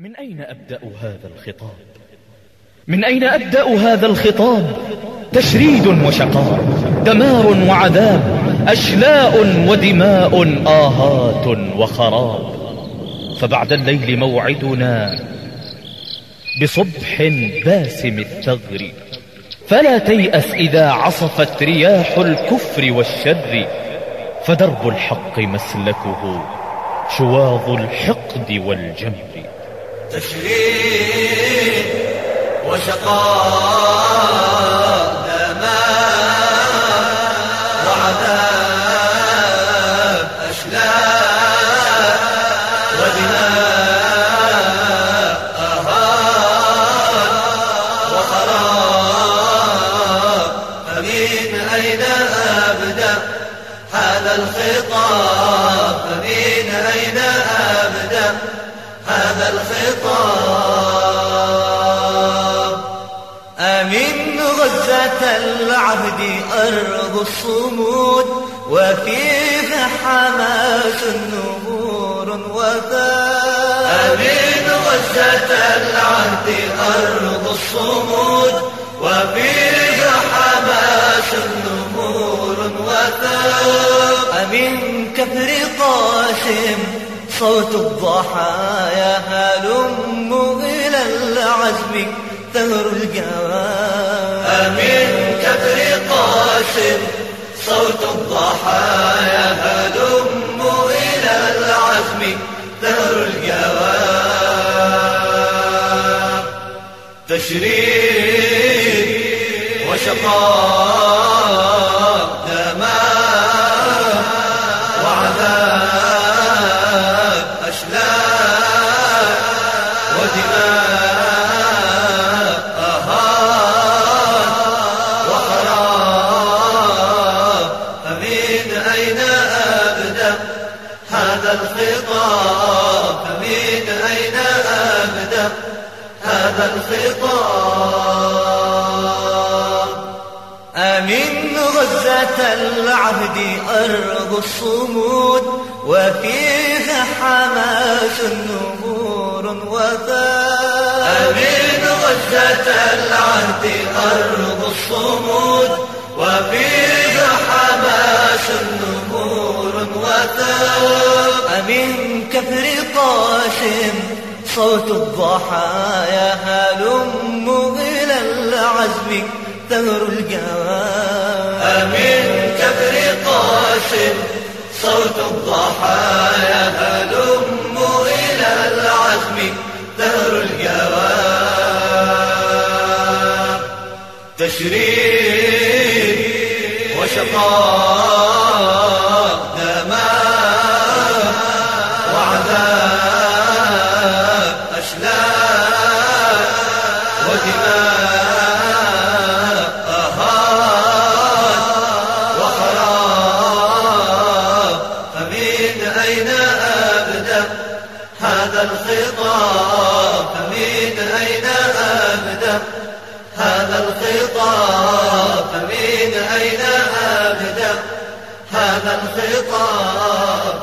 من أين أبدأ هذا الخطاب؟ من أين أبدأ هذا الخطاب؟ تشريد وشقاء دمار وعذاب أشلاء ودماء آهات وخراب. فبعد الليل موعدنا بصبح باسم الثغر. فلا تيأس إذا عصفت رياح الكفر والشر فدرب الحق مسلكه شواظ الحقد والجمر. تشريد وشقاء دماء وعذاب أشلاء ودماء أهات وخراب فمن أين أبدأ هذا الخطاب فمن الخطاب. أمن غزة العهد أرض الصمود وفيها حماس نور وفاء. أمن غزة العهد أرض الصمود وفيها حماس نور وفاء. أمن كفر قاسم صوت الضحايا هلم إلى العزم ثغر الجواب؟ أمين كفر قاسم صوت الضحايا هلم إلى العزم ثغر الجواب؟ تشريد وشقاء هذا الخطاب فمن أين أبدأ؟ هذا الخطاب. أمن غزة العهد أرض الصمود وفيها حماس نور وفاء. أمن غزة العهد أرض الصمود وفيها حماس نور أمن كفر قاسم صوت الضحايا هلم إلى العزم ثغر الجواب. أمين كفر قاسم صوت الضحايا هلم إلى العزم ثغر الجواب. تشريد وشقاء. هذا الخطاب فمن أين أبدأ؟ هذا الخطاب فمن أين أبدأ؟ هذا الخطاب